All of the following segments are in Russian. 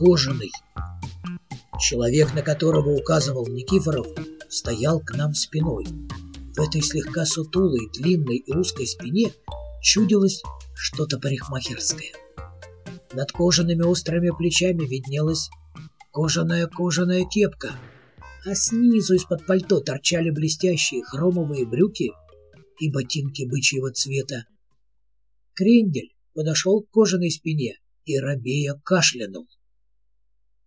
кожаный. Человек, на которого указывал Никифоров, стоял к нам спиной. В этой слегка сутулой, длинной и узкой спине чудилось что-то парикмахерское. Над кожаными острыми плечами виднелась кожаная-кожаная кепка, а снизу из-под пальто торчали блестящие хромовые брюки и ботинки бычьего цвета. Крендель подошел к кожаной спине и рабея кашлянул.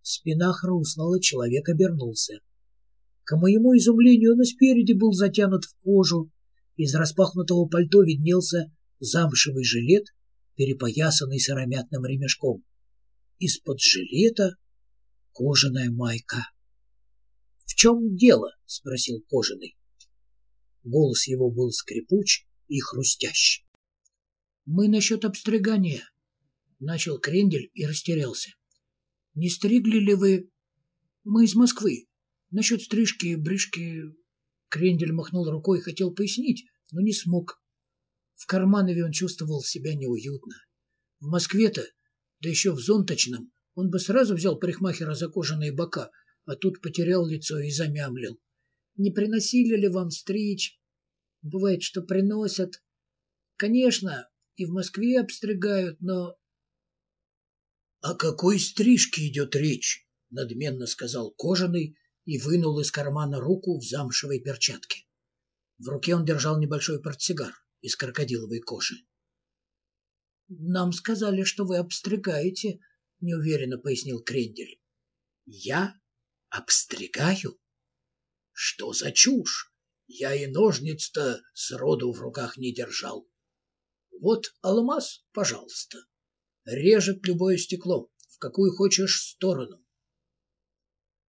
Спина хрустнула, человек обернулся. К моему изумлению он и спереди был затянут в кожу, из распахнутого пальто виднелся замшевый жилет, перепоясанный сыромятным ремешком. Из-под жилета кожаная майка. — В чем дело? — спросил кожаный. Голос его был скрипуч и хрустящий. — Мы насчет обстригания, — начал Крендель и растерялся. — Не стригли ли вы... Мы из Москвы. Насчет стрижки и брюшки... Крендель махнул рукой и хотел пояснить, но не смог. В Карманове он чувствовал себя неуютно. В Москве-то, да еще в зонточном, он бы сразу взял парикмахера за кожаные бока, а тут потерял лицо и замямлил. Не приносили ли вам стричь? Бывает, что приносят. Конечно, и в Москве обстригают, но... — О какой стрижке идет речь? — надменно сказал кожаный и вынул из кармана руку в замшевой перчатке. В руке он держал небольшой портсигар из крокодиловой кожи. — Нам сказали, что вы обстригаете, — неуверенно пояснил Крендель. — Я обстригаю? Что за чушь? Я и ножниц-то сроду в руках не держал. Вот алмаз, пожалуйста. Режет любое стекло, в какую хочешь сторону.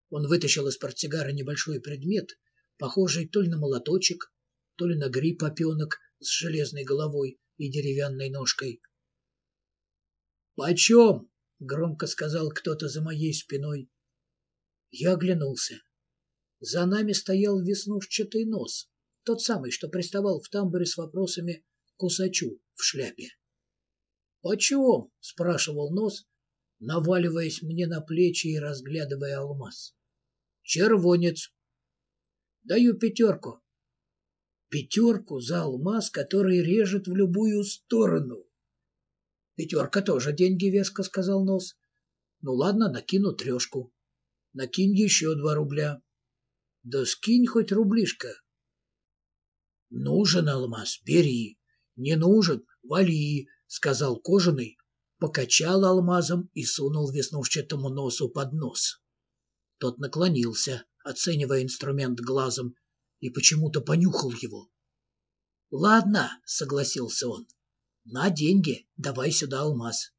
Он вытащил из портсигара небольшой предмет, похожий то ли на молоточек, то ли на гриб опенок с железной головой и деревянной ножкой. «Почем?» — громко сказал кто-то за моей спиной. Я оглянулся. За нами стоял веснушчатый нос, тот самый, что приставал в тамбуре с вопросами кусачу в шляпе. «Почем?» — спрашивал нос, наваливаясь мне на плечи и разглядывая алмаз. «Червонец». «Даю пятерку». «Пятерку за алмаз, который режет в любую сторону». «Пятерка тоже деньги веско», — сказал нос. «Ну ладно, накину трешку. Накинь еще два рубля». «Да скинь хоть рублишко». «Нужен алмаз, бери. Не нужен, вали», — сказал кожаный, покачал алмазом и сунул веснушчатому носу под нос. Тот наклонился, оценивая инструмент глазом, и почему-то понюхал его. — Ладно, — согласился он. — На деньги, давай сюда алмаз.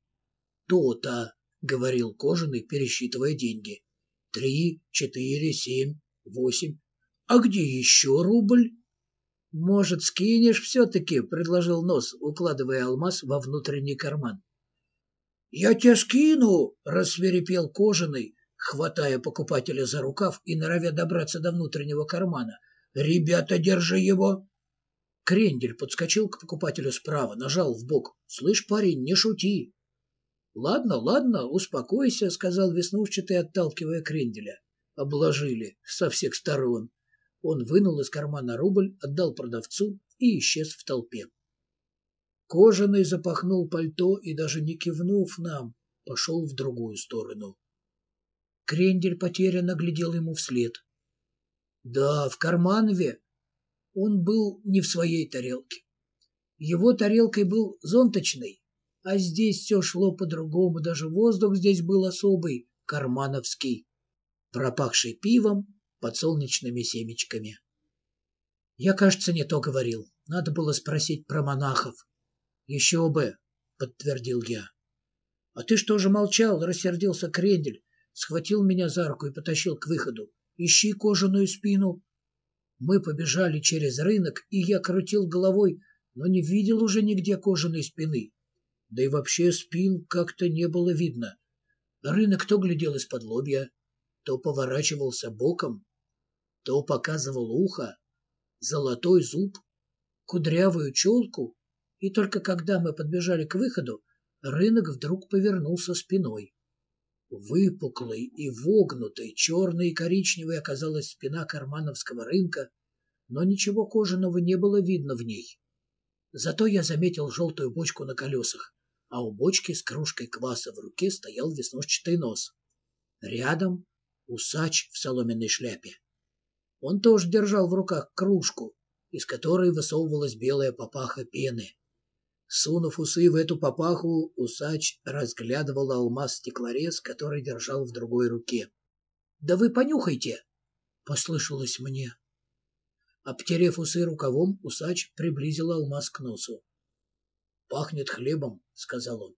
То — То-то, — говорил кожаный, пересчитывая деньги. — Три, четыре, семь, восемь. А где еще рубль? — Может, скинешь все-таки, — предложил нос, укладывая алмаз во внутренний карман. — Я тебя скину, — рассверепел кожаный, хватая покупателя за рукав и норовя добраться до внутреннего кармана. — Ребята, держи его! Крендель подскочил к покупателю справа, нажал в бок. «Слышь, парень, не шути!» «Ладно, ладно, успокойся», — сказал веснушчатый, отталкивая Кренделя. Обложили со всех сторон. Он вынул из кармана рубль, отдал продавцу и исчез в толпе. Кожаный запахнул пальто и, даже не кивнув нам, пошел в другую сторону. Крендель потерянно глядел ему вслед. Да, в Карманове он был не в своей тарелке. Его тарелкой был зонточный, а здесь все шло по-другому, даже воздух здесь был особый, кармановский, пропахший пивом, подсолнечными семечками. Я, кажется, не то говорил. Надо было спросить про монахов. Еще бы, подтвердил я. А ты что же молчал? Рассердился Крендель, схватил меня за руку и потащил к выходу. Ищи кожаную спину. Мы побежали через рынок, и я крутил головой, но не видел уже нигде кожаной спины. Да и вообще спин как-то не было видно. Рынок то глядел из-под лобья, то поворачивался боком, то показывал ухо, золотой зуб, кудрявую челку, и только когда мы подбежали к выходу, рынок вдруг повернулся спиной. Выпуклой и вогнутой, черной и коричневой оказалась спина кармановского рынка, но ничего кожаного не было видно в ней. Зато я заметил желтую бочку на колесах, а у бочки с кружкой кваса в руке стоял веснушчатый нос. Рядом усач в соломенной шляпе. Он тоже держал в руках кружку, из которой высовывалась белая папаха пены. Сунув усы в эту папаху, усач разглядывал алмаз-стеклорез, который держал в другой руке. — Да вы понюхайте! — послышалось мне. Обтерев усы рукавом, усач приблизил алмаз к носу. — Пахнет хлебом, — сказал он.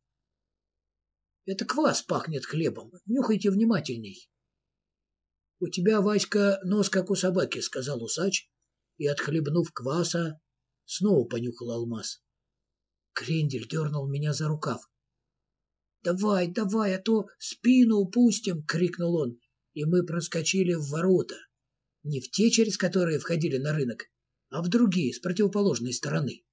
— Это квас пахнет хлебом. Нюхайте внимательней. — У тебя, Васька, нос как у собаки, — сказал усач, и, отхлебнув кваса, снова понюхал алмаз. Крендель дернул меня за рукав. — Давай, давай, а то спину упустим! — крикнул он, и мы проскочили в ворота. Не в те, через которые входили на рынок, а в другие, с противоположной стороны.